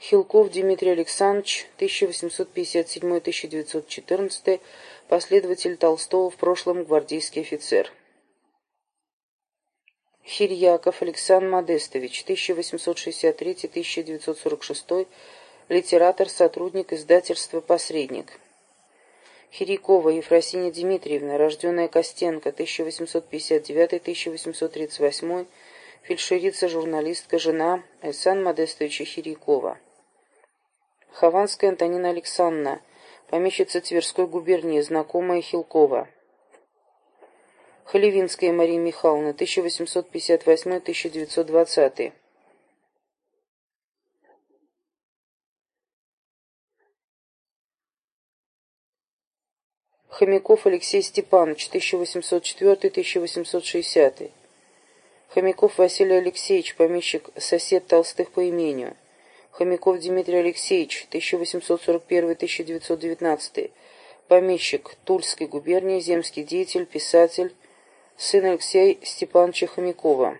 Хилков Дмитрий Александрович, 1857-1914, последователь Толстого, в прошлом гвардейский офицер. Хирьяков Александр Модестович, 1863-1946, литератор, сотрудник издательства «Посредник». Хирякова Ефросиния Дмитриевна, рожденная Костенко, 1859-1838, фельдшерица, журналистка, жена Александра Модестовича Хирякова. Хованская Антонина Александровна, помещица Тверской губернии, знакомая Хилкова. Халевинская Мария Михайловна, 1858-1920. Хомяков Алексей Степанович, 1804-1860. Хомяков Василий Алексеевич, помещик, сосед Толстых по имению. Хомяков Дмитрий Алексеевич, 1841-1919. Помещик, Тульской губернии, земский деятель, писатель, сын Алексея Степановича Хомякова.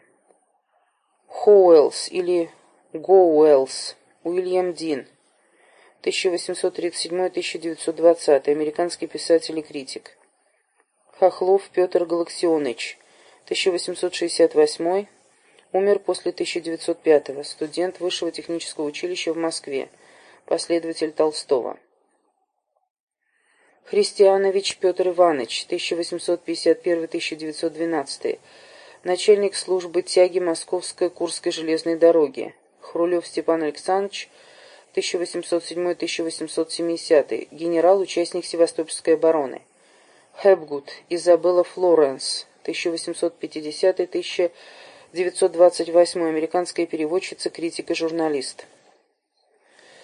Хоуэллс или Гоуэллс, Уильям Дин, 1837-1920, американский писатель и критик. Хохлов Петр Галаксионович, 1868 умер после 1905 студент Высшего технического училища в Москве, последователь Толстого. Христианович Петр Иванович, 1851-1912, начальник службы тяги Московской Курской железной дороги. Хрулев Степан Александрович, 1807-1870, генерал, участник Севастопольской обороны. Хепгуд Изабелла Флоренс, 1850-1928, американская переводчица, критик и журналист.